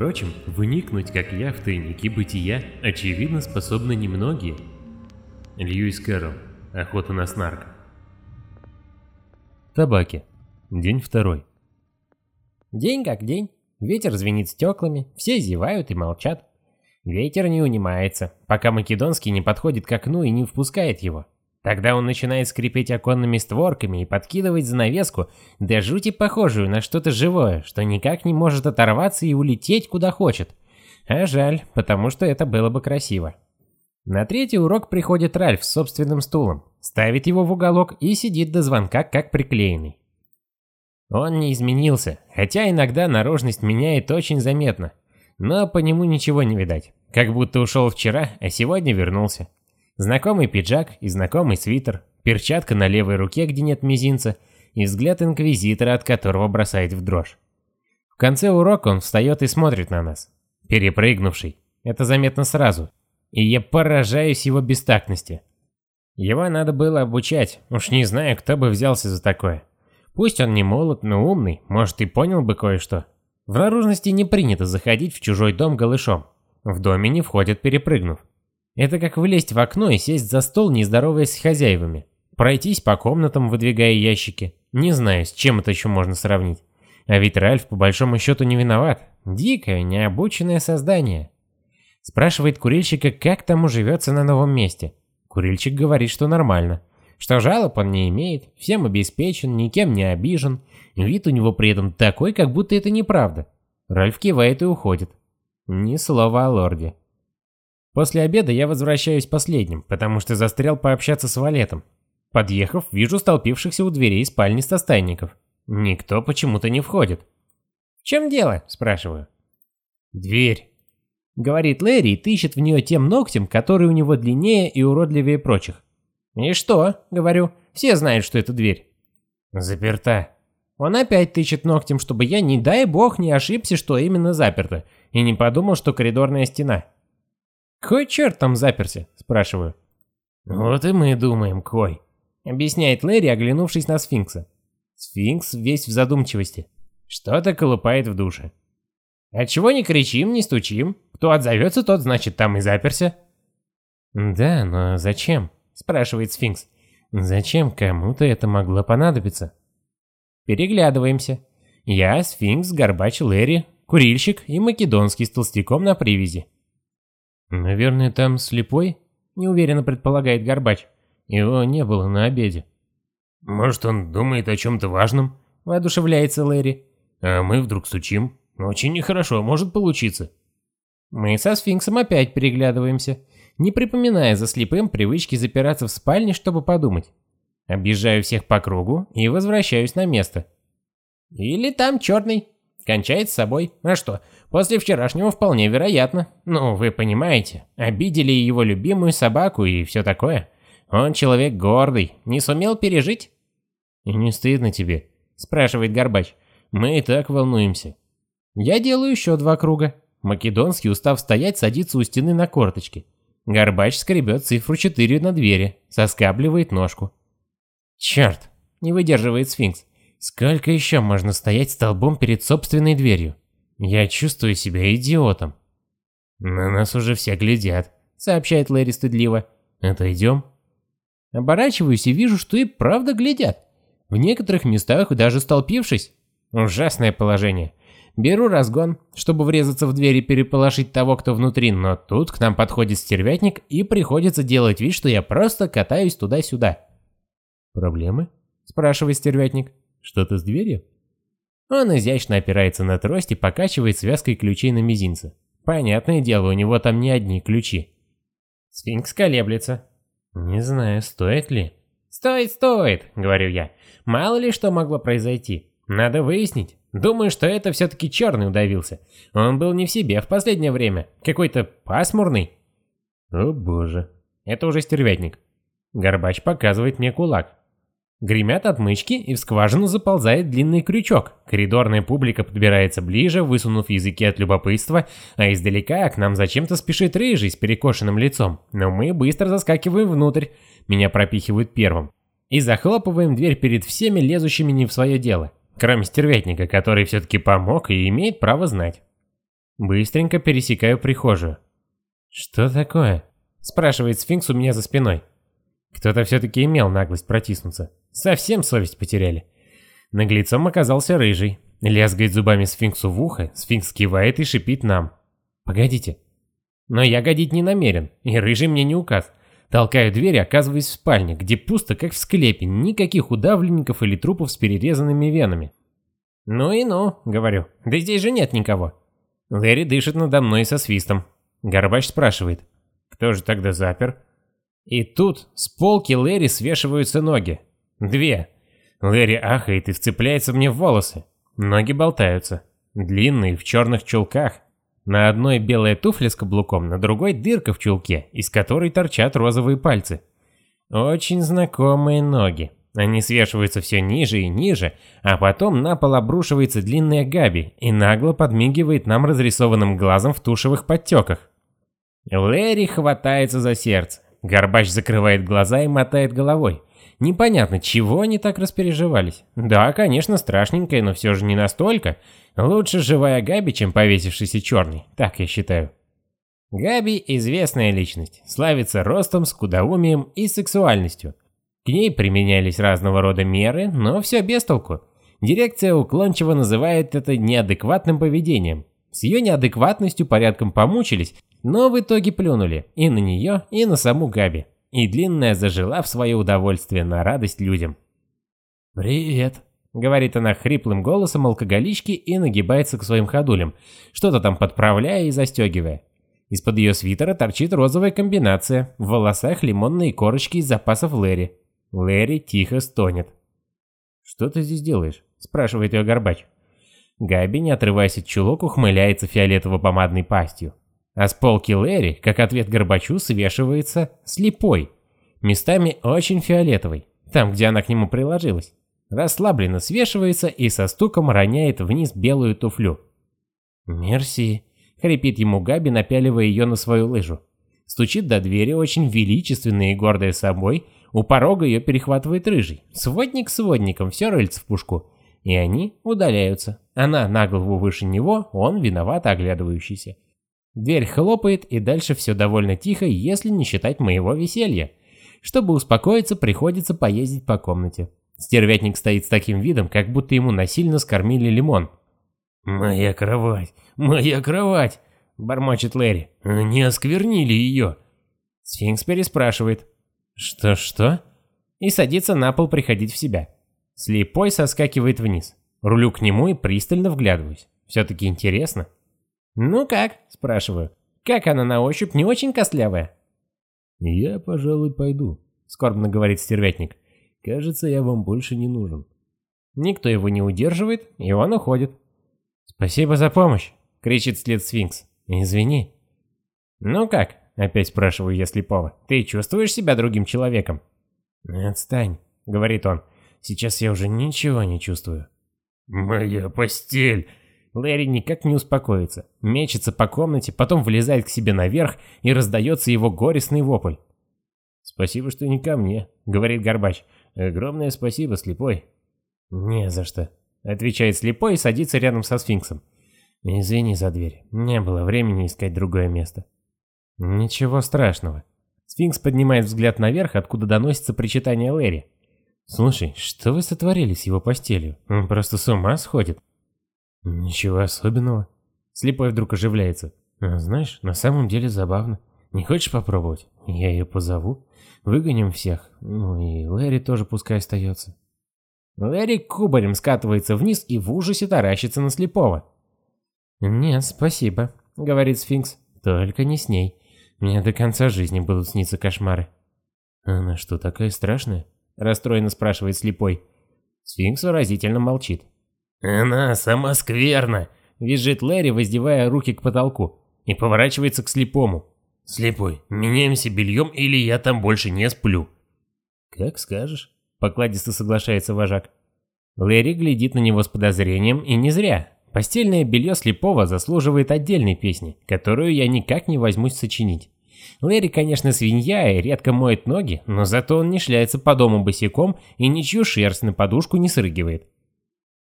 Впрочем, вникнуть, как я, в тайники бытия, очевидно, способны немногие. Льюис Кэрролл. Охота на снарк. Табаки. День второй. День как день. Ветер звенит стеклами, все зевают и молчат. Ветер не унимается, пока Македонский не подходит к окну и не впускает его. Тогда он начинает скрипеть оконными створками и подкидывать занавеску, да жути похожую на что-то живое, что никак не может оторваться и улететь куда хочет. А жаль, потому что это было бы красиво. На третий урок приходит Ральф с собственным стулом, ставит его в уголок и сидит до звонка как приклеенный. Он не изменился, хотя иногда наружность меняет очень заметно, но по нему ничего не видать, как будто ушел вчера, а сегодня вернулся. Знакомый пиджак и знакомый свитер, перчатка на левой руке, где нет мизинца, и взгляд инквизитора, от которого бросает в дрожь. В конце урока он встает и смотрит на нас. Перепрыгнувший. Это заметно сразу. И я поражаюсь его бестактности. Его надо было обучать, уж не знаю, кто бы взялся за такое. Пусть он не молод, но умный, может и понял бы кое-что. В наружности не принято заходить в чужой дом голышом. В доме не входят перепрыгнув. Это как влезть в окно и сесть за стол, не здороваясь с хозяевами. Пройтись по комнатам, выдвигая ящики. Не знаю, с чем это еще можно сравнить. А ведь Ральф по большому счету не виноват. Дикое, необученное создание. Спрашивает курильщика, как тому живется на новом месте. Курильщик говорит, что нормально. Что жалоб он не имеет, всем обеспечен, никем не обижен. Вид у него при этом такой, как будто это неправда. Ральф кивает и уходит. Ни слова о лорде. После обеда я возвращаюсь последним, потому что застрял пообщаться с Валетом. Подъехав, вижу столпившихся у дверей спальни стастайников. Никто почему-то не входит. «В чем дело?» – спрашиваю. «Дверь», – говорит Лэри и тыщет в нее тем ногтем, который у него длиннее и уродливее прочих. «И что?» – говорю. «Все знают, что это дверь». «Заперта». Он опять тычет ногтем, чтобы я, не дай бог, не ошибся, что именно заперто, и не подумал, что коридорная стена. «Кой черт там заперся?» – спрашиваю. «Вот и мы думаем, кой», – объясняет Лэри, оглянувшись на сфинкса. Сфинкс весь в задумчивости. Что-то колупает в душе. «А чего не кричим, не стучим? Кто отзовется, тот, значит, там и заперся». «Да, но зачем?» – спрашивает сфинкс. «Зачем кому-то это могло понадобиться?» Переглядываемся. Я, сфинкс, горбач Лэри, курильщик и македонский с толстяком на привязи. «Наверное, там слепой?» – неуверенно предполагает Горбач. Его не было на обеде. «Может, он думает о чем-то важном?» – воодушевляется Лэри. «А мы вдруг стучим? Очень нехорошо, может получиться». Мы со сфинксом опять переглядываемся, не припоминая за слепым привычки запираться в спальне, чтобы подумать. Объезжаю всех по кругу и возвращаюсь на место. «Или там черный», Кончает с собой. А что, после вчерашнего вполне вероятно. Ну, вы понимаете, обидели его любимую собаку и все такое. Он человек гордый, не сумел пережить? Не стыдно тебе? Спрашивает Горбач. Мы и так волнуемся. Я делаю еще два круга. Македонский, устав стоять, садится у стены на корточки. Горбач скребет цифру 4 на двери, соскабливает ножку. Черт, не выдерживает сфинкс. Сколько еще можно стоять столбом перед собственной дверью? Я чувствую себя идиотом. На нас уже все глядят, сообщает Лэри стыдливо. Отойдем. Оборачиваюсь и вижу, что и правда глядят. В некоторых местах даже столпившись. Ужасное положение. Беру разгон, чтобы врезаться в дверь и переполошить того, кто внутри, но тут к нам подходит стервятник и приходится делать вид, что я просто катаюсь туда-сюда. «Проблемы?» – спрашивает стервятник. Что-то с дверью? Он изящно опирается на трость и покачивает связкой ключей на мизинце. Понятное дело, у него там не одни ключи. Сфинкс колеблется. Не знаю, стоит ли. Стоит, стоит, говорю я. Мало ли что могло произойти. Надо выяснить. Думаю, что это все-таки черный удавился. Он был не в себе в последнее время. Какой-то пасмурный. О боже. Это уже стервятник. Горбач показывает мне кулак. Гремят отмычки, и в скважину заползает длинный крючок. Коридорная публика подбирается ближе, высунув языки от любопытства, а издалека к нам зачем-то спешит рыжий с перекошенным лицом. Но мы быстро заскакиваем внутрь, меня пропихивают первым. И захлопываем дверь перед всеми лезущими не в свое дело. Кроме стервятника, который все-таки помог и имеет право знать. Быстренько пересекаю прихожую. «Что такое?» – спрашивает сфинкс у меня за спиной. Кто-то все-таки имел наглость протиснуться. Совсем совесть потеряли. Наглецом оказался рыжий. Лязгает зубами сфинксу в ухо, сфинкс кивает и шипит нам. «Погодите». Но я годить не намерен, и рыжий мне не указ. Толкаю дверь и оказываюсь в спальне, где пусто, как в склепе, никаких удавленников или трупов с перерезанными венами. «Ну и ну», — говорю, — «да здесь же нет никого». Лэри дышит надо мной со свистом. Горбач спрашивает, «Кто же тогда запер?» И тут с полки Лэри свешиваются ноги. Две. Лэри ахает и вцепляется мне в волосы. Ноги болтаются. Длинные, в черных чулках. На одной белая туфля с каблуком, на другой дырка в чулке, из которой торчат розовые пальцы. Очень знакомые ноги. Они свешиваются все ниже и ниже, а потом на пол обрушивается длинная Габи и нагло подмигивает нам разрисованным глазом в тушевых подтеках. Лэри хватается за сердце. Горбач закрывает глаза и мотает головой. Непонятно, чего они так распереживались. Да, конечно, страшненькая, но все же не настолько. Лучше живая Габи, чем повесившийся черный, так я считаю. Габи – известная личность, славится ростом, скудоумием и сексуальностью. К ней применялись разного рода меры, но все без толку. Дирекция уклончиво называет это неадекватным поведением. С ее неадекватностью порядком помучились, но в итоге плюнули и на нее, и на саму Габи. И длинная зажила в свое удовольствие на радость людям. «Привет», — говорит она хриплым голосом алкоголички и нагибается к своим ходулям, что-то там подправляя и застегивая. Из-под ее свитера торчит розовая комбинация, в волосах лимонные корочки из запасов Лэри. Лэри тихо стонет. «Что ты здесь делаешь?» – спрашивает ее Горбач. Габи, не отрываясь от чулок, ухмыляется фиолетово-помадной пастью. А с полки Лэри, как ответ Горбачу, свешивается слепой. Местами очень фиолетовый, там, где она к нему приложилась. Расслабленно свешивается и со стуком роняет вниз белую туфлю. «Мерси», — хрипит ему Габи, напяливая ее на свою лыжу. Стучит до двери очень величественная и гордая собой, у порога ее перехватывает рыжий. Сводник сводником, все рыльце в пушку. И они удаляются. Она на голову выше него, он виновато оглядывающийся. Дверь хлопает, и дальше все довольно тихо, если не считать моего веселья. Чтобы успокоиться, приходится поездить по комнате. Стервятник стоит с таким видом, как будто ему насильно скормили лимон. «Моя кровать! Моя кровать!» – бормочет Лэри. «Они осквернили ее!» Сфинкс переспрашивает. «Что-что?» И садится на пол приходить в себя. Слепой соскакивает вниз. Рулю к нему и пристально вглядываюсь. Все-таки интересно. «Ну как?» – спрашиваю. «Как она на ощупь, не очень костлявая?» «Я, пожалуй, пойду», – скорбно говорит стервятник. «Кажется, я вам больше не нужен». Никто его не удерживает, и он уходит. «Спасибо за помощь!» – кричит вслед сфинкс. «Извини». «Ну как?» – опять спрашиваю я слепого. «Ты чувствуешь себя другим человеком?» «Отстань», – говорит он. «Сейчас я уже ничего не чувствую». «Моя постель!» Лэри никак не успокоится, мечется по комнате, потом влезает к себе наверх и раздается его горестный вопль. «Спасибо, что не ко мне», — говорит Горбач. «Огромное спасибо, слепой». «Не за что», — отвечает слепой и садится рядом со сфинксом. «Извини за дверь, не было времени искать другое место». «Ничего страшного». Сфинкс поднимает взгляд наверх, откуда доносится причитание Лэри. «Слушай, что вы сотворили с его постелью? Он просто с ума сходит». «Ничего особенного». Слепой вдруг оживляется. А, «Знаешь, на самом деле забавно. Не хочешь попробовать? Я ее позову. Выгоним всех. Ну и Лэри тоже пускай остается». Лэри кубарем скатывается вниз и в ужасе таращится на слепого. «Нет, спасибо», — говорит сфинкс. «Только не с ней. Мне до конца жизни будут сниться кошмары». «Она что, такая страшная?» — расстроенно спрашивает слепой. Сфинкс выразительно молчит. «Она сама скверна!» — визжит Лэри, воздевая руки к потолку, и поворачивается к слепому. «Слепой, меняемся бельем или я там больше не сплю?» «Как скажешь», — покладисто соглашается вожак. Лэри глядит на него с подозрением, и не зря. Постельное белье слепого заслуживает отдельной песни, которую я никак не возьмусь сочинить. Лэри, конечно, свинья и редко моет ноги, но зато он не шляется по дому босиком и ничью шерсть на подушку не срыгивает.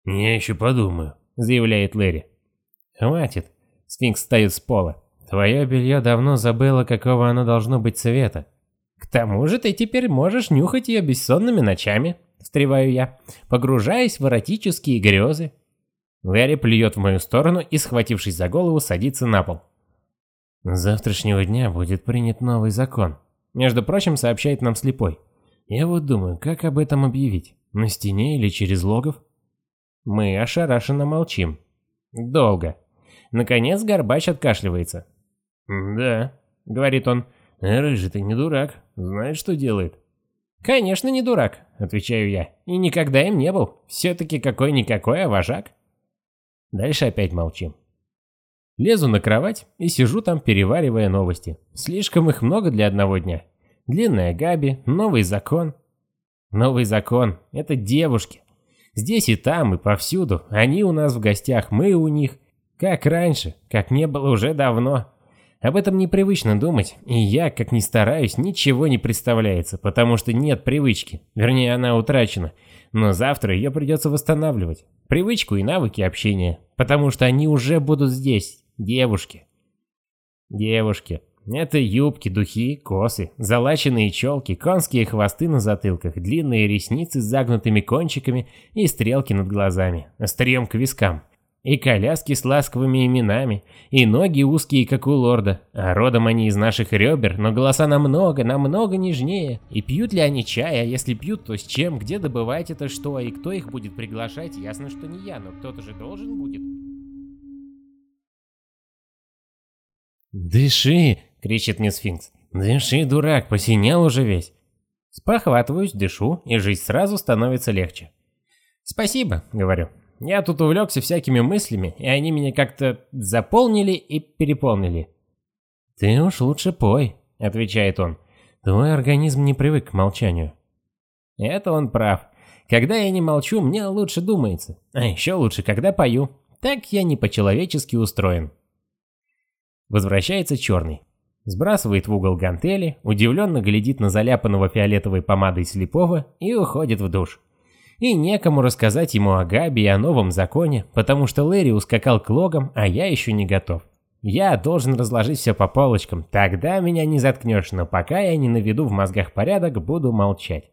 «Я еще подумаю», — заявляет Лэри. «Хватит», Сфинкс встает с пола. Твое белье давно забыло, какого оно должно быть цвета. К тому же ты теперь можешь нюхать ее бессонными ночами, встреваю я, погружаясь в эротические грезы. Лэри плюет в мою сторону и, схватившись за голову, садится на пол. С завтрашнего дня будет принят новый закон. Между прочим, сообщает нам слепой. Я вот думаю, как об этом объявить? На стене или через логов? Мы ошарашенно молчим. Долго. Наконец Горбач откашливается. «Да», — говорит он, — «рыжий ты не дурак, знает, что делает». «Конечно не дурак», — отвечаю я, — «и никогда им не был. Все-таки какой-никакой, а вожак». Дальше опять молчим. Лезу на кровать и сижу там, переваривая новости. Слишком их много для одного дня. Длинная Габи, новый закон. Новый закон — это девушки. Здесь и там, и повсюду. Они у нас в гостях, мы у них. Как раньше, как не было уже давно. Об этом непривычно думать, и я, как ни стараюсь, ничего не представляется, потому что нет привычки. Вернее, она утрачена. Но завтра ее придется восстанавливать. Привычку и навыки общения. Потому что они уже будут здесь. Девушки. Девушки. Это юбки, духи, косы, залаченные челки, конские хвосты на затылках, длинные ресницы с загнутыми кончиками и стрелки над глазами, острием к вискам. И коляски с ласковыми именами, и ноги узкие, как у лорда, а родом они из наших ребер, но голоса намного, намного нежнее. И пьют ли они чай, а если пьют, то с чем, где добывать это что, и кто их будет приглашать, ясно, что не я, но кто-то же должен будет. «Дыши!» — кричит мне сфинкс. «Дыши, дурак, посинел уже весь!» Спохватываюсь, дышу, и жизнь сразу становится легче. «Спасибо», — говорю. «Я тут увлекся всякими мыслями, и они меня как-то заполнили и переполнили». «Ты уж лучше пой», — отвечает он. «Твой организм не привык к молчанию». Это он прав. Когда я не молчу, мне лучше думается. А еще лучше, когда пою. Так я не по-человечески устроен. Возвращается черный. Сбрасывает в угол гантели, удивленно глядит на заляпанного фиолетовой помадой слепого и уходит в душ. И некому рассказать ему о Габи и о новом законе, потому что Лэри ускакал к логам, а я еще не готов. Я должен разложить все по полочкам, тогда меня не заткнешь, но пока я не наведу в мозгах порядок, буду молчать.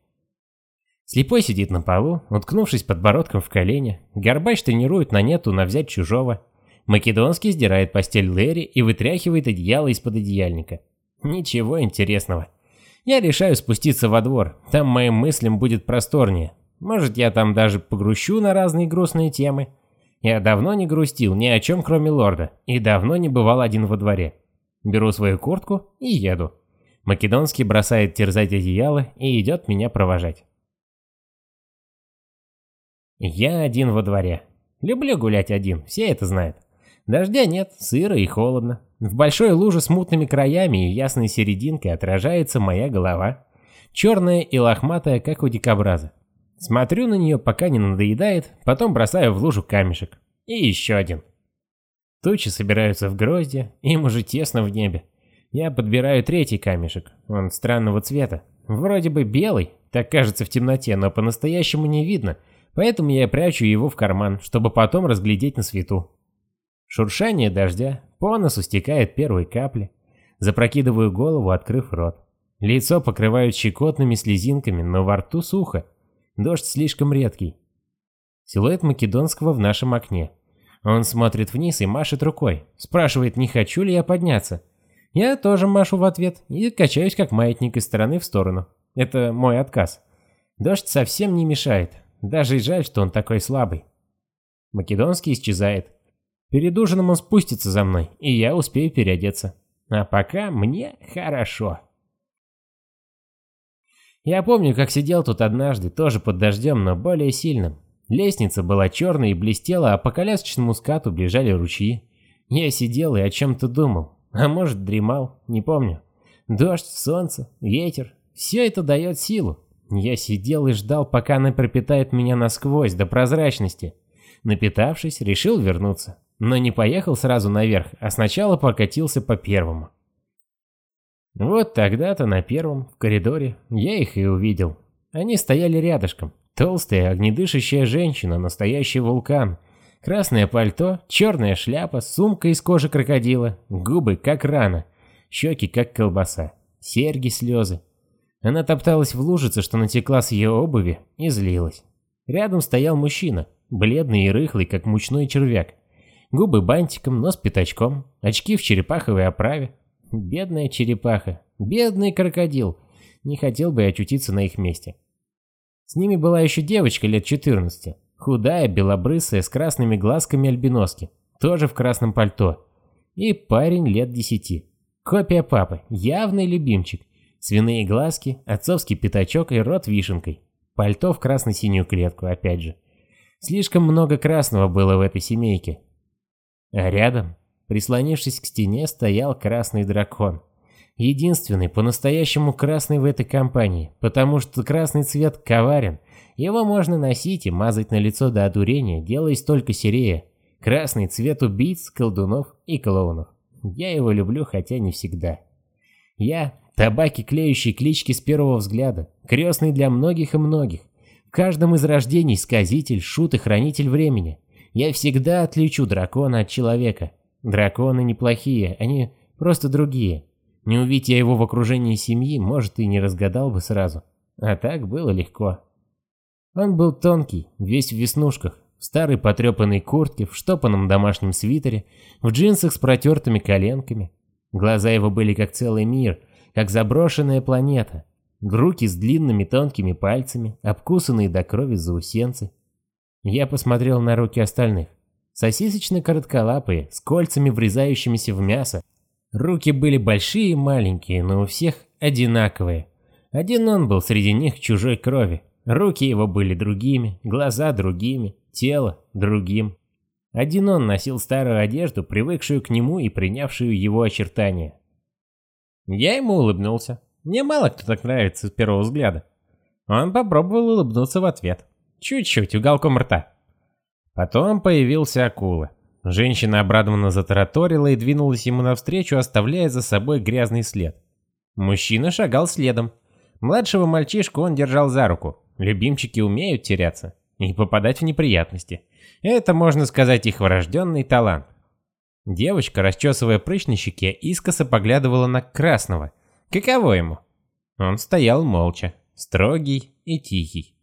Слепой сидит на полу, уткнувшись подбородком в колени. Горбач тренирует на нету на взять чужого. Македонский сдирает постель Лэри и вытряхивает одеяло из-под одеяльника. Ничего интересного. Я решаю спуститься во двор, там моим мыслям будет просторнее. Может, я там даже погрущу на разные грустные темы. Я давно не грустил ни о чем, кроме лорда, и давно не бывал один во дворе. Беру свою куртку и еду. Македонский бросает терзать одеяло и идет меня провожать. Я один во дворе. Люблю гулять один, все это знают. Дождя нет, сыро и холодно. В большой луже с мутными краями и ясной серединкой отражается моя голова. Черная и лохматая, как у дикобраза. Смотрю на нее, пока не надоедает, потом бросаю в лужу камешек. И еще один. Тучи собираются в грозди, им уже тесно в небе. Я подбираю третий камешек, он странного цвета. Вроде бы белый, так кажется в темноте, но по-настоящему не видно, поэтому я прячу его в карман, чтобы потом разглядеть на свету. Шуршание дождя, по носу стекают первые капли. Запрокидываю голову, открыв рот. Лицо покрывают щекотными слезинками, но во рту сухо. Дождь слишком редкий. Силуэт Македонского в нашем окне. Он смотрит вниз и машет рукой. Спрашивает, не хочу ли я подняться. Я тоже машу в ответ и качаюсь как маятник из стороны в сторону. Это мой отказ. Дождь совсем не мешает. Даже и жаль, что он такой слабый. Македонский исчезает. Перед ужином он спустится за мной, и я успею переодеться. А пока мне хорошо. Я помню, как сидел тут однажды, тоже под дождем, но более сильным. Лестница была черной и блестела, а по колясочному скату бежали ручьи. Я сидел и о чем-то думал, а может дремал, не помню. Дождь, солнце, ветер, все это дает силу. Я сидел и ждал, пока она пропитает меня насквозь до прозрачности. Напитавшись, решил вернуться но не поехал сразу наверх, а сначала покатился по первому. Вот тогда-то на первом, в коридоре, я их и увидел. Они стояли рядышком. Толстая, огнедышащая женщина, настоящий вулкан. Красное пальто, черная шляпа, сумка из кожи крокодила, губы как рана, щеки как колбаса, серьги, слезы. Она топталась в лужице, что натекла с ее обуви, и злилась. Рядом стоял мужчина, бледный и рыхлый, как мучной червяк. Губы бантиком, нос пятачком, очки в черепаховой оправе. Бедная черепаха, бедный крокодил. Не хотел бы очутиться на их месте. С ними была еще девочка лет 14, Худая, белобрысая, с красными глазками альбиноски, тоже в красном пальто. И парень лет десяти. Копия папы, явный любимчик. Свиные глазки, отцовский пятачок и рот вишенкой. Пальто в красно-синюю клетку, опять же. Слишком много красного было в этой семейке. А рядом, прислонившись к стене, стоял красный дракон. Единственный, по-настоящему красный в этой компании, потому что красный цвет коварен его можно носить и мазать на лицо до одурения, делаясь только серее. Красный цвет убийц, колдунов и клоунов. Я его люблю, хотя не всегда. Я – табаки, клеющий клички с первого взгляда, крестный для многих и многих. В каждом из рождений сказитель, шут и хранитель времени. Я всегда отличу дракона от человека. Драконы неплохие, они просто другие. Не увидеть я его в окружении семьи, может, и не разгадал бы сразу. А так было легко. Он был тонкий, весь в веснушках, в старой потрепанной куртке, в штопанном домашнем свитере, в джинсах с протертыми коленками. Глаза его были как целый мир, как заброшенная планета. Руки с длинными тонкими пальцами, обкусанные до крови заусенцы. Я посмотрел на руки остальных. Сосисочно-коротколапые, с кольцами, врезающимися в мясо. Руки были большие и маленькие, но у всех одинаковые. Один он был среди них чужой крови, Руки его были другими, глаза другими, тело другим. Один он носил старую одежду, привыкшую к нему и принявшую его очертания. Я ему улыбнулся. Мне мало кто так нравится с первого взгляда. Он попробовал улыбнуться в ответ. Чуть-чуть, уголком рта. Потом появился акула. Женщина обрадованно затараторила и двинулась ему навстречу, оставляя за собой грязный след. Мужчина шагал следом. Младшего мальчишку он держал за руку. Любимчики умеют теряться и попадать в неприятности. Это, можно сказать, их врожденный талант. Девочка, расчесывая прыщ на щеке, искоса поглядывала на Красного. Каково ему? Он стоял молча, строгий и тихий.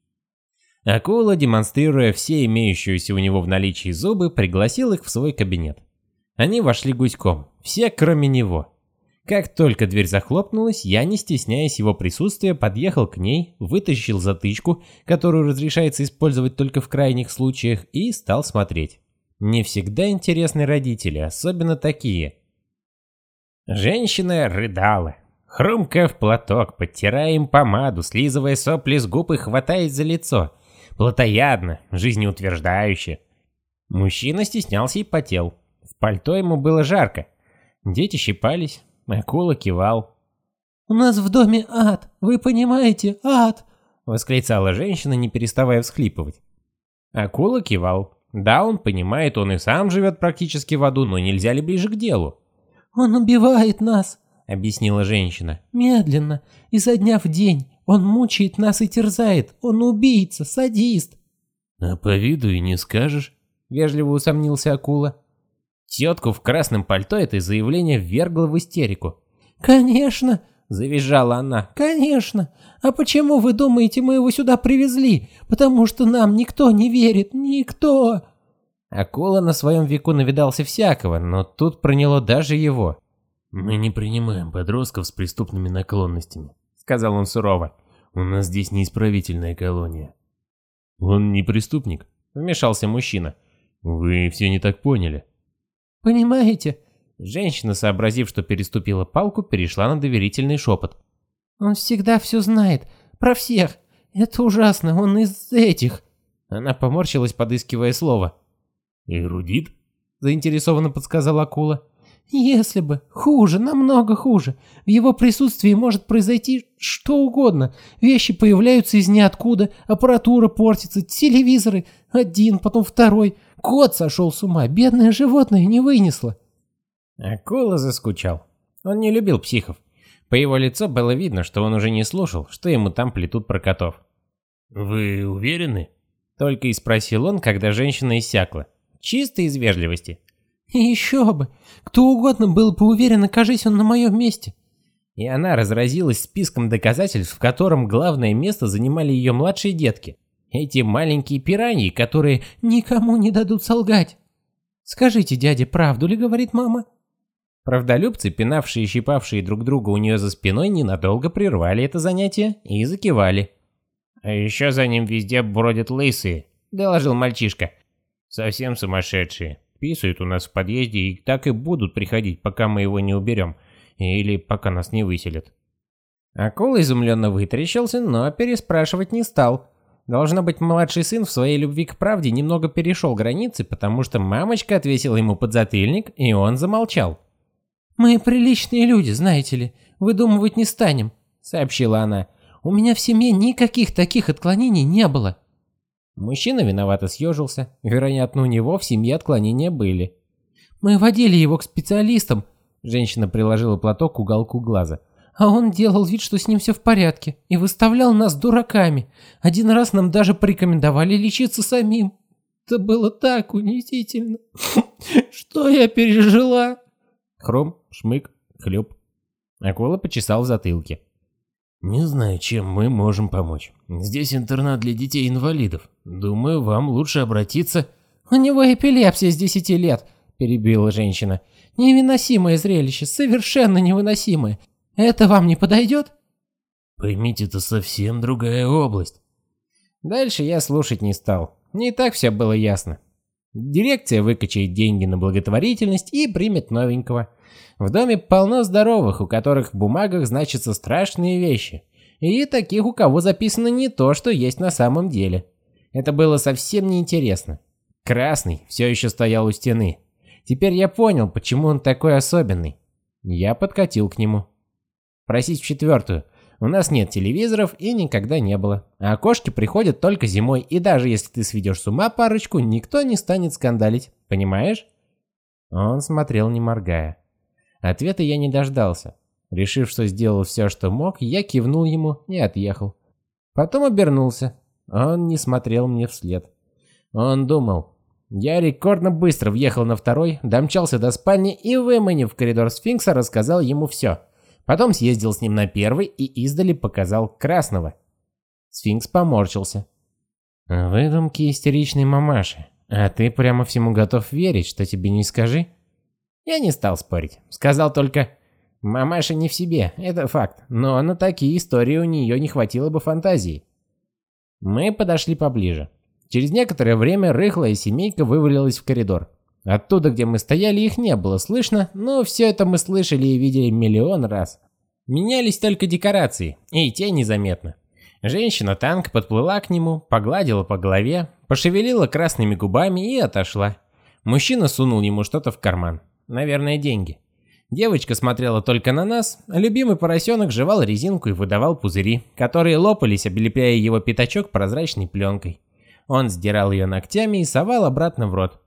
Акула, демонстрируя все имеющиеся у него в наличии зубы, пригласил их в свой кабинет. Они вошли гуськом, все кроме него. Как только дверь захлопнулась, я, не стесняясь его присутствия, подъехал к ней, вытащил затычку, которую разрешается использовать только в крайних случаях, и стал смотреть. Не всегда интересны родители, особенно такие. Женщина рыдала, хрумкая в платок, подтирая им помаду, слизывая сопли с губ и хватаясь за лицо. Платоядно, жизнеутверждающе. Мужчина стеснялся и потел. В пальто ему было жарко. Дети щипались, Акула кивал. «У нас в доме ад, вы понимаете, ад!» Восклицала женщина, не переставая всхлипывать. Акула кивал. Да, он понимает, он и сам живет практически в аду, но нельзя ли ближе к делу? «Он убивает нас», — объяснила женщина. «Медленно, изо дня в день. Он мучает нас и терзает. Он убийца, садист». «А по виду и не скажешь», — вежливо усомнился акула. Тетку в красном пальто это заявление ввергло в истерику. «Конечно!» – завизжала она. «Конечно! А почему вы думаете, мы его сюда привезли? Потому что нам никто не верит, никто!» Акула на своем веку навидался всякого, но тут проняло даже его. «Мы не принимаем подростков с преступными наклонностями», — сказал он сурово. «У нас здесь неисправительная колония». «Он не преступник», — вмешался мужчина. «Вы все не так поняли». Понимаете?» Женщина, сообразив, что переступила палку, перешла на доверительный шепот. «Он всегда все знает. Про всех. Это ужасно. Он из этих...» Она поморщилась, подыскивая слово. «Эрудит?» Заинтересованно подсказал акула. «Если бы. Хуже, намного хуже. В его присутствии может произойти что угодно. Вещи появляются из ниоткуда, аппаратура портится, телевизоры. Один, потом второй. Кот сошел с ума, бедное животное не вынесло. Акула заскучал. Он не любил психов. По его лицу было видно, что он уже не слушал, что ему там плетут про котов. «Вы уверены?» Только и спросил он, когда женщина иссякла. Чисто из вежливости. Еще бы. Кто угодно был бы уверен, окажись он на моем месте. И она разразилась списком доказательств, в котором главное место занимали ее младшие детки. Эти маленькие пираньи, которые никому не дадут солгать. Скажите, дядя, правду ли говорит мама? Правдолюбцы, пинавшие и щипавшие друг друга у нее за спиной, ненадолго прервали это занятие и закивали. «А еще за ним везде бродят лысые», — доложил мальчишка. «Совсем сумасшедшие. Писают у нас в подъезде и так и будут приходить, пока мы его не уберем. Или пока нас не выселят». Акула изумленно вытаращился, но переспрашивать не стал. Должно быть, младший сын в своей любви к правде немного перешел границы, потому что мамочка отвесила ему подзатыльник, и он замолчал. «Мы приличные люди, знаете ли, выдумывать не станем», — сообщила она. «У меня в семье никаких таких отклонений не было». Мужчина виновато съежился. Вероятно, у него в семье отклонения были. «Мы водили его к специалистам», — женщина приложила платок к уголку глаза. «А он делал вид, что с ним все в порядке, и выставлял нас дураками. Один раз нам даже порекомендовали лечиться самим. Это было так унизительно. Что я пережила?» Хром, шмык, хлеб. Акула почесал в затылке. «Не знаю, чем мы можем помочь. Здесь интернат для детей-инвалидов. Думаю, вам лучше обратиться...» «У него эпилепсия с десяти лет», – перебила женщина. «Невыносимое зрелище, совершенно невыносимое. Это вам не подойдет?» «Поймите, это совсем другая область». Дальше я слушать не стал. Не так все было ясно. Дирекция выкачает деньги на благотворительность и примет новенького. В доме полно здоровых, у которых в бумагах значатся страшные вещи. И таких, у кого записано не то, что есть на самом деле. Это было совсем неинтересно. Красный все еще стоял у стены. Теперь я понял, почему он такой особенный. Я подкатил к нему. Просить в четвертую. У нас нет телевизоров и никогда не было. А кошки приходят только зимой, и даже если ты сведешь с ума парочку, никто не станет скандалить. Понимаешь? Он смотрел не моргая. Ответа я не дождался. Решив, что сделал все, что мог, я кивнул ему и отъехал. Потом обернулся. Он не смотрел мне вслед. Он думал. Я рекордно быстро въехал на второй, домчался до спальни и, выманив коридор сфинкса, рассказал ему все. Потом съездил с ним на первый и издали показал красного. Сфинкс поморщился. «Выдумки истеричной мамаши. А ты прямо всему готов верить, что тебе не скажи?» Я не стал спорить. Сказал только, «Мамаша не в себе, это факт, но на такие истории у нее не хватило бы фантазии». Мы подошли поближе. Через некоторое время рыхлая семейка вывалилась в коридор. Оттуда, где мы стояли, их не было слышно, но все это мы слышали и видели миллион раз. Менялись только декорации, и те незаметно. Женщина-танк подплыла к нему, погладила по голове, пошевелила красными губами и отошла. Мужчина сунул ему что-то в карман. Наверное, деньги. Девочка смотрела только на нас, любимый поросенок жевал резинку и выдавал пузыри, которые лопались, облепляя его пятачок прозрачной пленкой. Он сдирал ее ногтями и совал обратно в рот.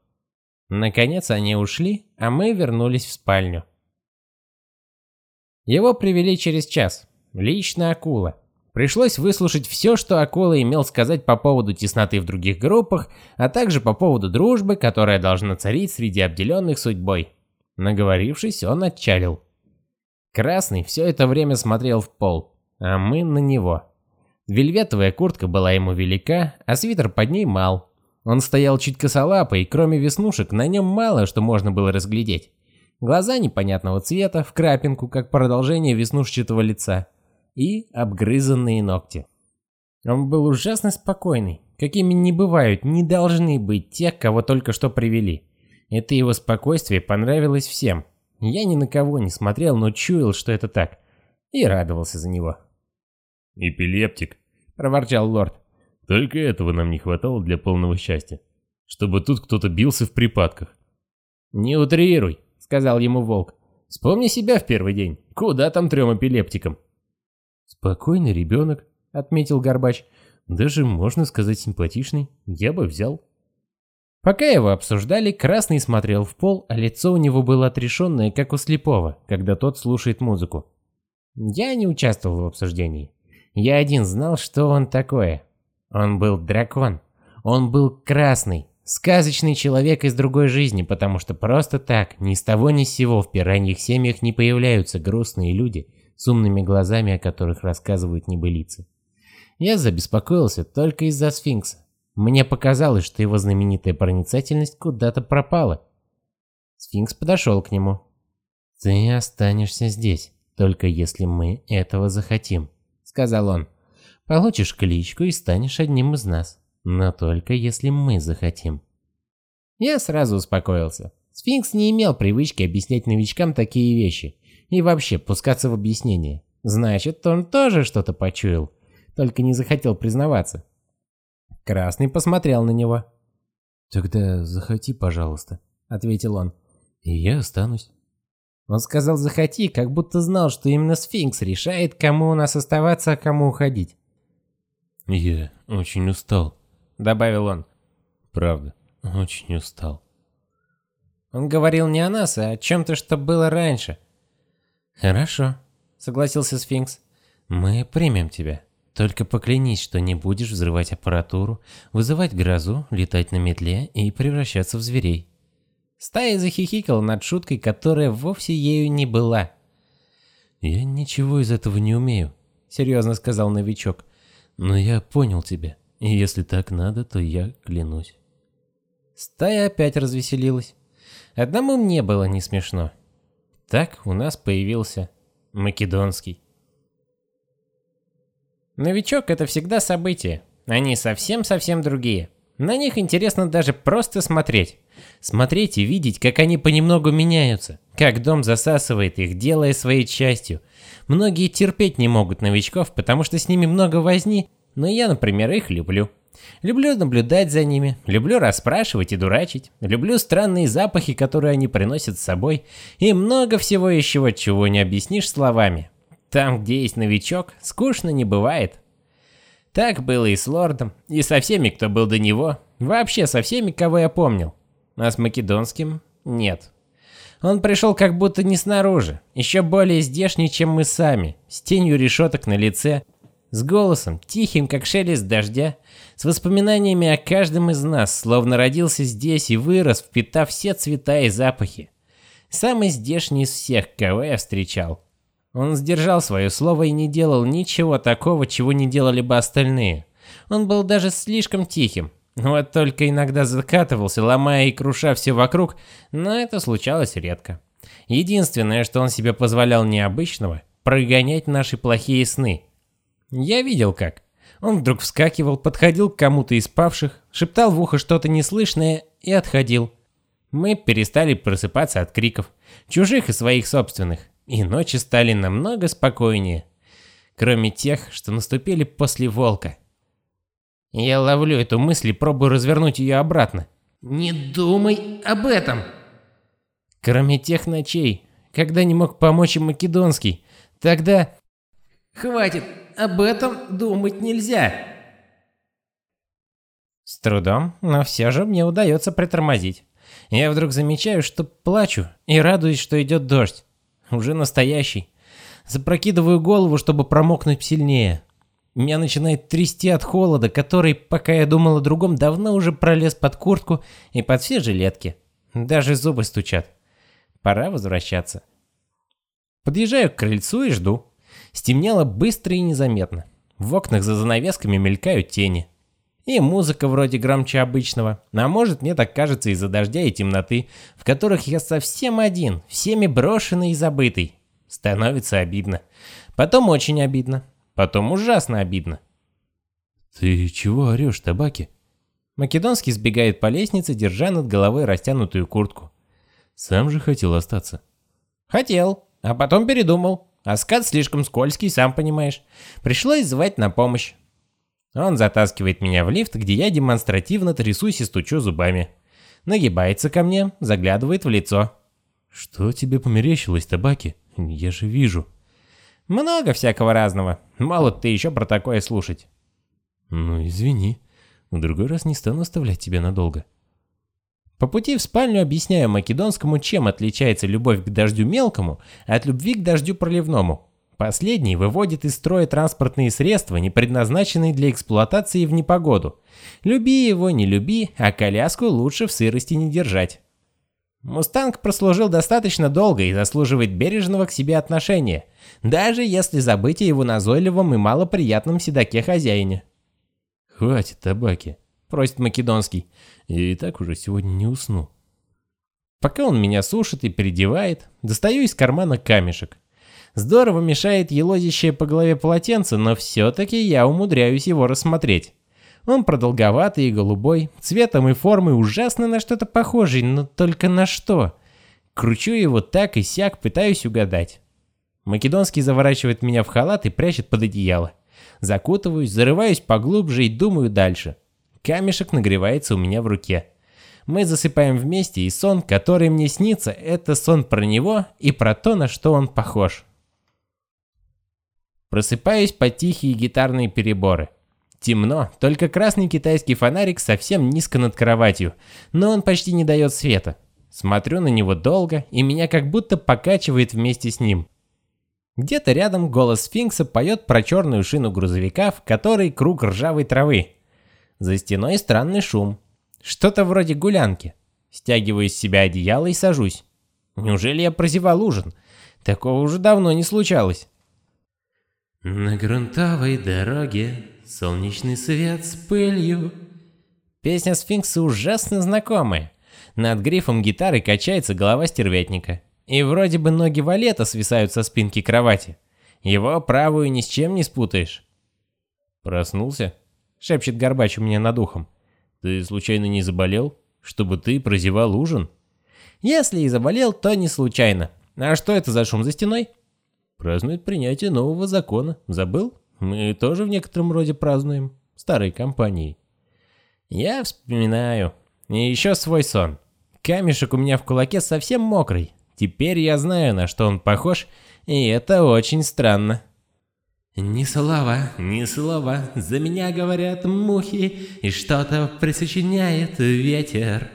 Наконец они ушли, а мы вернулись в спальню. Его привели через час. Лично акула. Пришлось выслушать все, что акула имел сказать по поводу тесноты в других группах, а также по поводу дружбы, которая должна царить среди обделенных судьбой. Наговорившись, он отчалил. Красный все это время смотрел в пол, а мы на него. Вельветовая куртка была ему велика, а свитер под ней мал. Он стоял чуть косолапый, и кроме веснушек на нем мало что можно было разглядеть. Глаза непонятного цвета, в крапинку, как продолжение веснушчатого лица. И обгрызанные ногти. Он был ужасно спокойный, какими не бывают, не должны быть те, кого только что привели. Это его спокойствие понравилось всем. Я ни на кого не смотрел, но чуял, что это так. И радовался за него. «Эпилептик», — проворчал лорд. Только этого нам не хватало для полного счастья. Чтобы тут кто-то бился в припадках. «Не утрируй», — сказал ему волк. «Вспомни себя в первый день. Куда там трем эпилептикам?» «Спокойный ребенок», — отметил Горбач. «Даже, можно сказать, симпатичный. Я бы взял». Пока его обсуждали, Красный смотрел в пол, а лицо у него было отрешенное, как у слепого, когда тот слушает музыку. Я не участвовал в обсуждении. Я один знал, что он такое. Он был дракон. Он был красный. Сказочный человек из другой жизни, потому что просто так, ни с того ни с сего в пираньих семьях не появляются грустные люди с умными глазами, о которых рассказывают небылицы. Я забеспокоился только из-за сфинкса. Мне показалось, что его знаменитая проницательность куда-то пропала. Сфинкс подошел к нему. «Ты останешься здесь, только если мы этого захотим», — сказал он. «Получишь кличку и станешь одним из нас, но только если мы захотим». Я сразу успокоился. Сфинкс не имел привычки объяснять новичкам такие вещи и вообще пускаться в объяснение. Значит, он тоже что-то почуял, только не захотел признаваться. Красный посмотрел на него. «Тогда захоти, пожалуйста», — ответил он. «И я останусь». Он сказал «захоти», как будто знал, что именно сфинкс решает, кому у нас оставаться, а кому уходить. «Я очень устал», — добавил он. «Правда, очень устал». Он говорил не о нас, а о чем-то, что было раньше. «Хорошо», — согласился сфинкс. «Мы примем тебя. Только поклянись, что не будешь взрывать аппаратуру, вызывать грозу, летать на метле и превращаться в зверей». Стая захихикала над шуткой, которая вовсе ею не была. «Я ничего из этого не умею», — серьезно сказал новичок. «Но я понял тебя, и если так надо, то я клянусь». Стая опять развеселилась. Одному мне было не смешно. Так у нас появился Македонский. Новичок — это всегда событие. Они совсем-совсем другие. На них интересно даже просто смотреть. Смотреть и видеть, как они понемногу меняются, как дом засасывает их, делая своей частью. Многие терпеть не могут новичков, потому что с ними много возни, но я, например, их люблю. Люблю наблюдать за ними, люблю расспрашивать и дурачить, люблю странные запахи, которые они приносят с собой, и много всего еще, чего не объяснишь словами. Там, где есть новичок, скучно не бывает. Так было и с лордом, и со всеми, кто был до него, вообще со всеми, кого я помнил. А с македонским нет. Он пришел как будто не снаружи, еще более здешний, чем мы сами, с тенью решеток на лице, с голосом, тихим, как шелест дождя, с воспоминаниями о каждом из нас, словно родился здесь и вырос, впитав все цвета и запахи. Самый здешний из всех, кого я встречал. Он сдержал свое слово и не делал ничего такого, чего не делали бы остальные. Он был даже слишком тихим. Вот только иногда закатывался, ломая и круша все вокруг, но это случалось редко. Единственное, что он себе позволял необычного – прогонять наши плохие сны. Я видел как. Он вдруг вскакивал, подходил к кому-то из павших, шептал в ухо что-то неслышное и отходил. Мы перестали просыпаться от криков, чужих и своих собственных и ночи стали намного спокойнее, кроме тех, что наступили после волка. Я ловлю эту мысль и пробую развернуть ее обратно. «Не думай об этом!» Кроме тех ночей, когда не мог помочь им Македонский, тогда... «Хватит, об этом думать нельзя!» С трудом, но все же мне удается притормозить. Я вдруг замечаю, что плачу и радуюсь, что идет дождь. Уже настоящий. Запрокидываю голову, чтобы промокнуть сильнее. Меня начинает трясти от холода, который, пока я думал о другом, давно уже пролез под куртку и под все жилетки. Даже зубы стучат. Пора возвращаться. Подъезжаю к крыльцу и жду. Стемнело быстро и незаметно. В окнах за занавесками мелькают тени. И музыка вроде громче обычного, а может мне так кажется из-за дождя и темноты, в которых я совсем один, всеми брошенный и забытый. Становится обидно. Потом очень обидно. Потом ужасно обидно. «Ты чего орешь, табаки?» Македонский сбегает по лестнице, держа над головой растянутую куртку. «Сам же хотел остаться». «Хотел, а потом передумал. А скат слишком скользкий, сам понимаешь. Пришлось звать на помощь. Он затаскивает меня в лифт, где я демонстративно трясусь и стучу зубами. Нагибается ко мне, заглядывает в лицо. «Что тебе померещилось, табаки? Я же вижу». «Много всякого разного. Мало ты еще про такое слушать». «Ну, извини. В другой раз не стану оставлять тебя надолго». По пути в спальню объясняю македонскому, чем отличается любовь к дождю мелкому от любви к дождю проливному. Последний выводит из строя транспортные средства, не предназначенные для эксплуатации в непогоду. Люби его, не люби, а коляску лучше в сырости не держать. Мустанг прослужил достаточно долго и заслуживает бережного к себе отношения, даже если забыть о его назойливом и малоприятном седаке хозяине. «Хватит табаки», — просит Македонский. «Я и так уже сегодня не усну». Пока он меня сушит и переодевает, достаю из кармана камешек. Здорово мешает елозящее по голове полотенце, но все-таки я умудряюсь его рассмотреть. Он продолговатый и голубой, цветом и формой ужасно на что-то похожий, но только на что. Кручу его так и сяк, пытаюсь угадать. Македонский заворачивает меня в халат и прячет под одеяло. Закутываюсь, зарываюсь поглубже и думаю дальше. Камешек нагревается у меня в руке. Мы засыпаем вместе, и сон, который мне снится, это сон про него и про то, на что он похож. Просыпаюсь под тихие гитарные переборы. Темно, только красный китайский фонарик совсем низко над кроватью, но он почти не дает света. Смотрю на него долго, и меня как будто покачивает вместе с ним. Где-то рядом голос сфинкса поет про черную шину грузовика, в которой круг ржавой травы. За стеной странный шум. Что-то вроде гулянки. Стягиваю из себя одеяло и сажусь. Неужели я прозевал ужин? Такого уже давно не случалось. На грунтовой дороге солнечный свет с пылью. Песня сфинкса ужасно знакомая. Над грифом гитары качается голова стервятника. И вроде бы ноги валета свисают со спинки кровати. Его правую ни с чем не спутаешь. «Проснулся?» — шепчет Горбач у меня над ухом. «Ты случайно не заболел? Чтобы ты прозевал ужин?» «Если и заболел, то не случайно. А что это за шум за стеной?» «Празднует принятие нового закона. Забыл?» Мы тоже в некотором роде празднуем. Старой компанией. Я вспоминаю. И еще свой сон. Камешек у меня в кулаке совсем мокрый. Теперь я знаю, на что он похож, и это очень странно. Ни слова, ни слова, за меня говорят мухи, и что-то присочиняет ветер.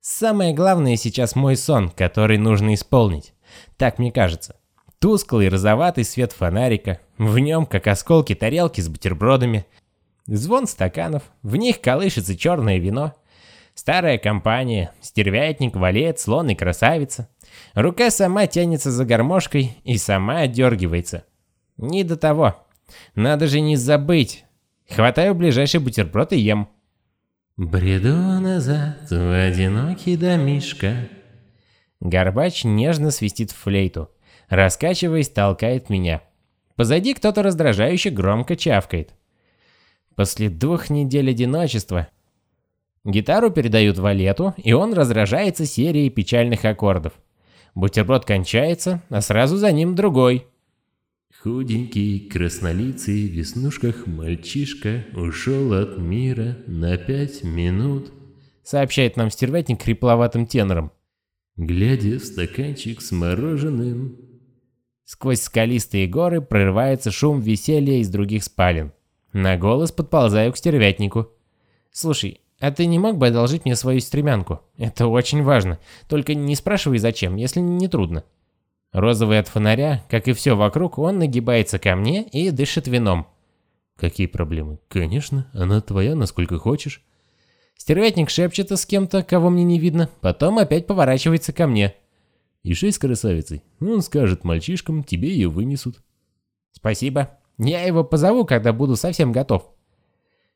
Самое главное сейчас мой сон, который нужно исполнить. Так мне кажется. Тусклый розоватый свет фонарика, в нем как осколки тарелки с бутербродами. Звон стаканов, в них колышется черное вино. Старая компания, стервятник, валет, слон и красавица. Рука сама тянется за гармошкой и сама отдергивается. Не до того. Надо же не забыть. Хватаю ближайший бутерброд и ем. Бреду назад в одинокий домишко. Горбач нежно свистит в флейту раскачиваясь, толкает меня. Позади кто-то раздражающе громко чавкает. После двух недель одиночества гитару передают Валету, и он разражается серией печальных аккордов. Бутерброд кончается, а сразу за ним другой. Худенький, краснолицый, в веснушках мальчишка ушел от мира на пять минут, сообщает нам стервятник хрипловатым тенором. Глядя в стаканчик с мороженым, Сквозь скалистые горы прорывается шум веселья из других спален. На голос подползаю к стервятнику. «Слушай, а ты не мог бы одолжить мне свою стремянку? Это очень важно. Только не спрашивай зачем, если не трудно». Розовый от фонаря, как и все вокруг, он нагибается ко мне и дышит вином. «Какие проблемы?» «Конечно, она твоя, насколько хочешь». Стервятник шепчет с кем-то, кого мне не видно, потом опять поворачивается ко мне. И шесть красавицей. Он скажет мальчишкам, тебе ее вынесут. Спасибо. Я его позову, когда буду совсем готов.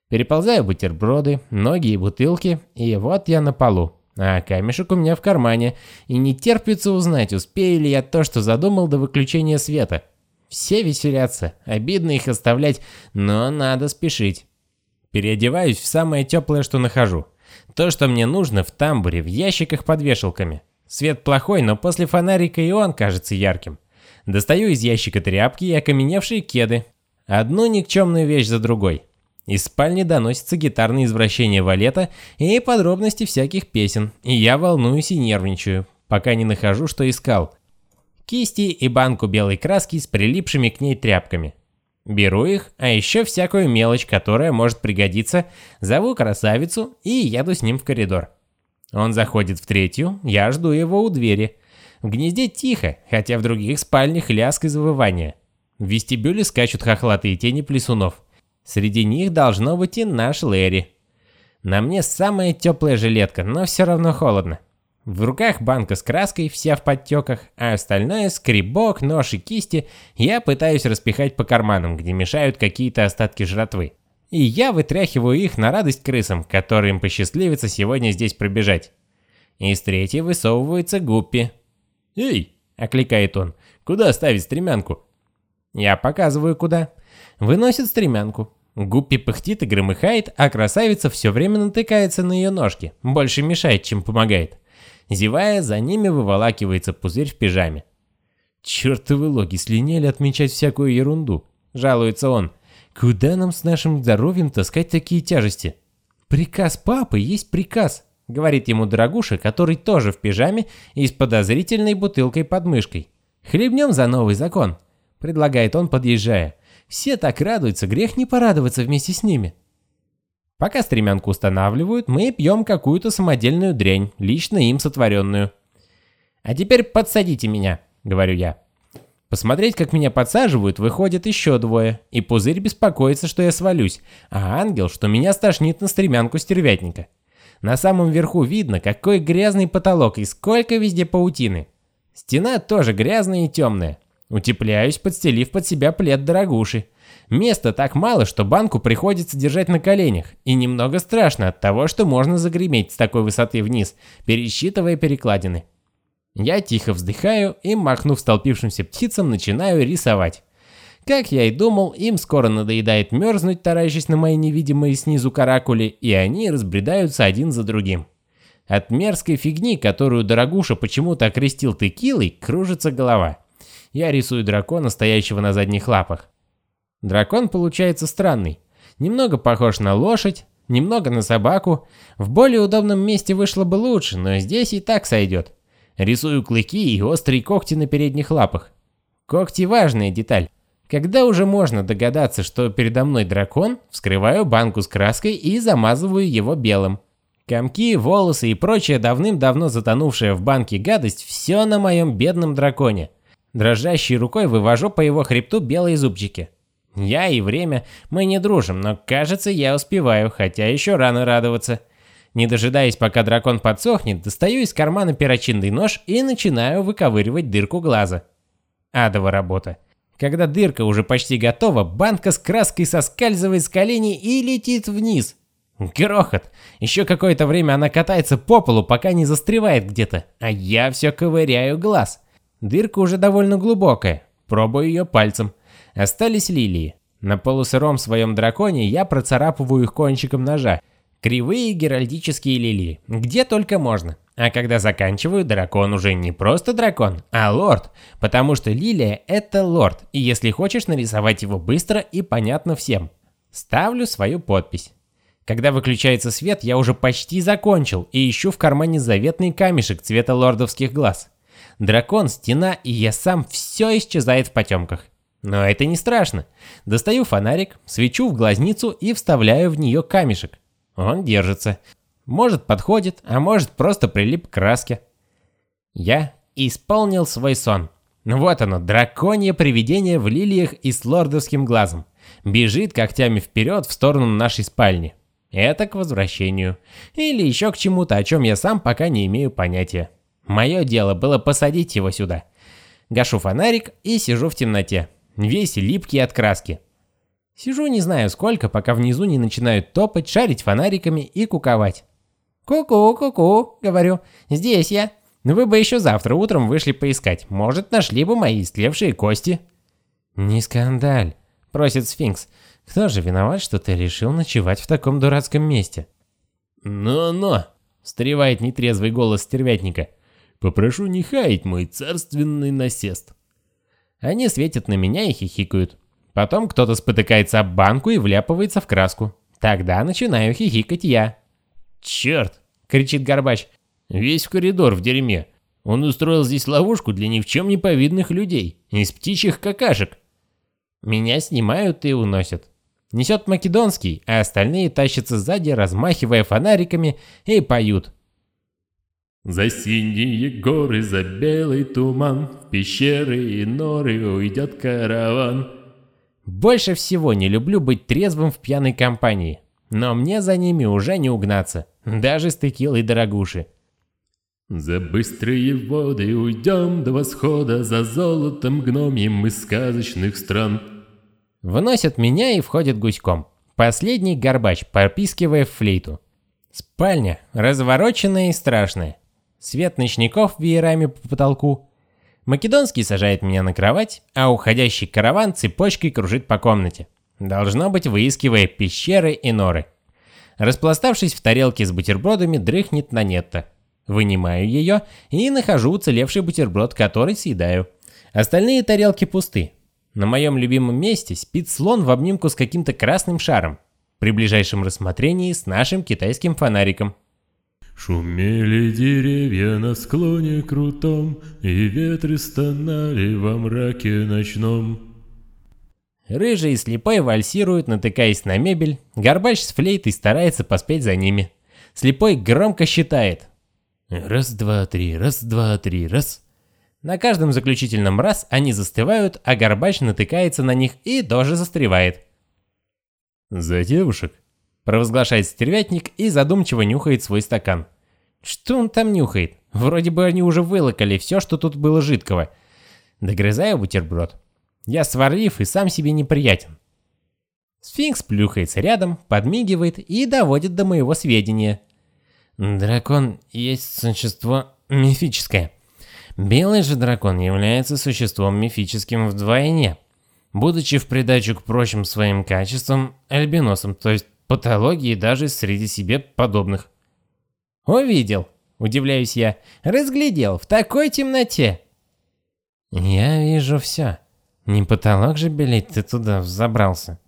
Переползаю бутерброды, ноги и бутылки, и вот я на полу. А камешек у меня в кармане, и не терпится узнать, успею ли я то, что задумал до выключения света. Все веселятся, обидно их оставлять, но надо спешить. Переодеваюсь в самое теплое, что нахожу. То, что мне нужно в тамбуре, в ящиках под вешалками. Свет плохой, но после фонарика и он кажется ярким. Достаю из ящика тряпки и окаменевшие кеды. Одну никчемную вещь за другой. Из спальни доносятся гитарные извращения валета и подробности всяких песен, и я волнуюсь и нервничаю, пока не нахожу, что искал. Кисти и банку белой краски с прилипшими к ней тряпками. Беру их, а еще всякую мелочь, которая может пригодиться, зову красавицу и еду с ним в коридор. Он заходит в третью, я жду его у двери. В гнезде тихо, хотя в других спальнях лязг и завывание. В вестибюле скачут хохлатые тени плесунов. Среди них должно быть и наш Лэри. На мне самая теплая жилетка, но все равно холодно. В руках банка с краской, вся в подтеках, а остальное, скребок, нож и кисти, я пытаюсь распихать по карманам, где мешают какие-то остатки жратвы. И я вытряхиваю их на радость крысам, которым посчастливится сегодня здесь пробежать. Из третьей высовывается Гуппи. «Эй!» – окликает он. «Куда ставить стремянку?» Я показываю куда. Выносит стремянку. Гуппи пыхтит и громыхает, а красавица все время натыкается на ее ножки. Больше мешает, чем помогает. Зевая, за ними выволакивается пузырь в пижаме. «Чертовы логи слиняли отмечать всякую ерунду», – жалуется он. «Куда нам с нашим здоровьем таскать такие тяжести?» «Приказ папы есть приказ», — говорит ему дорогуша, который тоже в пижаме и с подозрительной бутылкой под мышкой. «Хлебнем за новый закон», — предлагает он, подъезжая. «Все так радуются, грех не порадоваться вместе с ними». Пока стремянку устанавливают, мы пьем какую-то самодельную дрянь, лично им сотворенную. «А теперь подсадите меня», — говорю я. Посмотреть, как меня подсаживают, выходят еще двое, и пузырь беспокоится, что я свалюсь, а ангел, что меня стошнит на стремянку стервятника. На самом верху видно, какой грязный потолок и сколько везде паутины. Стена тоже грязная и темная. Утепляюсь, подстелив под себя плед дорогуши. Места так мало, что банку приходится держать на коленях, и немного страшно от того, что можно загреметь с такой высоты вниз, пересчитывая перекладины. Я тихо вздыхаю и, махнув столпившимся птицам, начинаю рисовать. Как я и думал, им скоро надоедает мерзнуть, таращась на мои невидимые снизу каракули, и они разбредаются один за другим. От мерзкой фигни, которую Дорогуша почему-то окрестил текилой, кружится голова. Я рисую дракона, стоящего на задних лапах. Дракон получается странный. Немного похож на лошадь, немного на собаку. В более удобном месте вышло бы лучше, но здесь и так сойдет. Рисую клыки и острые когти на передних лапах. Когти важная деталь. Когда уже можно догадаться, что передо мной дракон, вскрываю банку с краской и замазываю его белым. Комки, волосы и прочая давным-давно затонувшая в банке гадость – все на моем бедном драконе. Дрожащей рукой вывожу по его хребту белые зубчики. Я и время, мы не дружим, но кажется, я успеваю, хотя еще рано радоваться. Не дожидаясь, пока дракон подсохнет, достаю из кармана перочинный нож и начинаю выковыривать дырку глаза. Адова работа. Когда дырка уже почти готова, банка с краской соскальзывает с коленей и летит вниз. Грохот. Еще какое-то время она катается по полу, пока не застревает где-то, а я все ковыряю глаз. Дырка уже довольно глубокая. Пробую ее пальцем. Остались лилии. На полусыром своем драконе я процарапываю их кончиком ножа. Кривые геральдические лилии. Где только можно. А когда заканчиваю, дракон уже не просто дракон, а лорд, потому что лилия — это лорд, и если хочешь нарисовать его быстро и понятно всем. Ставлю свою подпись. Когда выключается свет, я уже почти закончил и ищу в кармане заветный камешек цвета лордовских глаз. Дракон, стена и я сам все исчезает в потемках. Но это не страшно. Достаю фонарик, свечу в глазницу и вставляю в нее камешек. Он держится. Может подходит, а может просто прилип к краске. Я исполнил свой сон. Вот оно, драконье привидение в лилиях и с лордовским глазом. Бежит когтями вперед в сторону нашей спальни. Это к возвращению. Или еще к чему-то, о чем я сам пока не имею понятия. Мое дело было посадить его сюда. Гашу фонарик и сижу в темноте. Весь липкий от краски. Сижу не знаю сколько, пока внизу не начинают топать, шарить фонариками и куковать. «Ку-ку, ку-ку», — говорю, — «здесь я. Вы бы еще завтра утром вышли поискать. Может, нашли бы мои истлевшие кости». «Не скандаль», — просит сфинкс. «Кто же виноват, что ты решил ночевать в таком дурацком месте?» «Но-но», — встревает нетрезвый голос стервятника. «Попрошу не хаять мой царственный насест». Они светят на меня и хихикают. Потом кто-то спотыкается об банку и вляпывается в краску. Тогда начинаю хихикать я. «Черт!» — кричит Горбач. «Весь в коридор в дерьме. Он устроил здесь ловушку для ни в чем не повидных людей. Из птичьих какашек». Меня снимают и уносят. Несет Македонский, а остальные тащатся сзади, размахивая фонариками и поют. За синие горы, за белый туман, в пещеры и норы уйдет караван. Больше всего не люблю быть трезвым в пьяной компании, но мне за ними уже не угнаться, даже с текилой дорогуши. За быстрые воды уйдем до восхода, за золотом гномьем из сказочных стран. Выносят меня и входит гуськом. Последний горбач, попискивая в флейту. Спальня, развороченная и страшная. Свет ночников веерами по потолку. Македонский сажает меня на кровать, а уходящий караван цепочкой кружит по комнате. Должно быть, выискивая пещеры и норы. Распластавшись в тарелке с бутербродами, дрыхнет на нетто. Вынимаю ее и нахожу уцелевший бутерброд, который съедаю. Остальные тарелки пусты. На моем любимом месте спит слон в обнимку с каким-то красным шаром. При ближайшем рассмотрении с нашим китайским фонариком. Шумели деревья на склоне крутом, И ветры стонали во мраке ночном. Рыжий и слепой вальсируют, натыкаясь на мебель. Горбач с флейтой старается поспеть за ними. Слепой громко считает. Раз, два, три, раз, два, три, раз. На каждом заключительном раз они застывают, а Горбач натыкается на них и тоже застревает. «За девушек?» – провозглашает стервятник и задумчиво нюхает свой стакан. Что он там нюхает? Вроде бы они уже вылокали все, что тут было жидкого. Догрызаю бутерброд. Я сварлив и сам себе неприятен. Сфинкс плюхается рядом, подмигивает и доводит до моего сведения. Дракон есть существо мифическое. Белый же дракон является существом мифическим вдвойне, будучи в придачу к прочим своим качествам альбиносом, то есть патологии даже среди себе подобных. «Увидел», — удивляюсь я, — «разглядел, в такой темноте». «Я вижу все. Не потолок же белеть ты туда взобрался».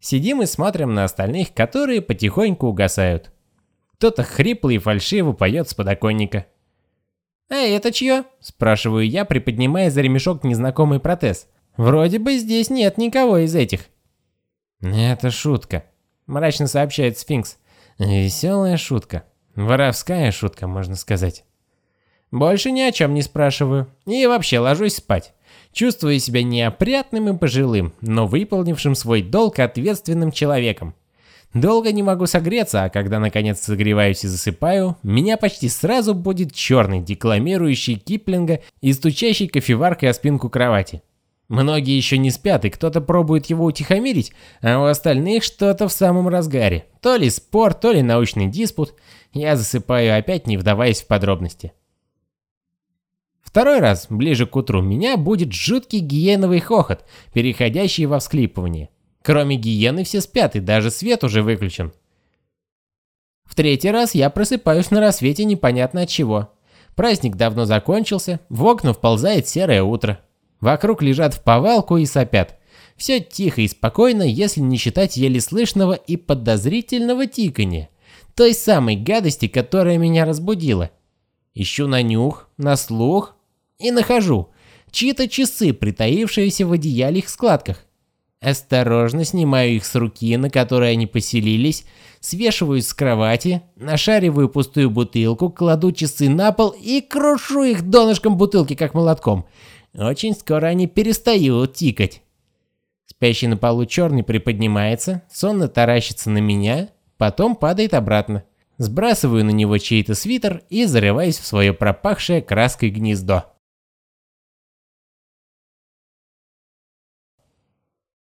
Сидим и смотрим на остальных, которые потихоньку угасают. Кто-то хриплый и фальшиво поет с подоконника. «А это чье?» – спрашиваю я, приподнимая за ремешок незнакомый протез. «Вроде бы здесь нет никого из этих». «Это шутка», – мрачно сообщает Сфинкс. «Веселая шутка. Воровская шутка, можно сказать». Больше ни о чем не спрашиваю. И вообще ложусь спать. Чувствую себя неопрятным и пожилым, но выполнившим свой долг ответственным человеком. Долго не могу согреться, а когда наконец согреваюсь и засыпаю, меня почти сразу будет черный, декламирующий Киплинга и стучащий кофеваркой о спинку кровати. Многие еще не спят, и кто-то пробует его утихомирить, а у остальных что-то в самом разгаре. То ли спор, то ли научный диспут. Я засыпаю опять, не вдаваясь в подробности. Второй раз, ближе к утру, меня будет жуткий гиеновый хохот, переходящий во всклипывание. Кроме гиены все спят, и даже свет уже выключен. В третий раз я просыпаюсь на рассвете непонятно от чего. Праздник давно закончился, в окна вползает серое утро. Вокруг лежат в повалку и сопят. Все тихо и спокойно, если не считать еле слышного и подозрительного тикания. Той самой гадости, которая меня разбудила. Ищу на нюх, на слух и нахожу. Чьи-то часы, притаившиеся в одеяльных складках. Осторожно снимаю их с руки, на которой они поселились, свешиваю с кровати, нашариваю пустую бутылку, кладу часы на пол и крушу их донышком бутылки, как молотком. Очень скоро они перестают тикать. Спящий на полу черный приподнимается, сонно таращится на меня, потом падает обратно. Сбрасываю на него чей-то свитер и зарываюсь в свое пропахшее краской гнездо.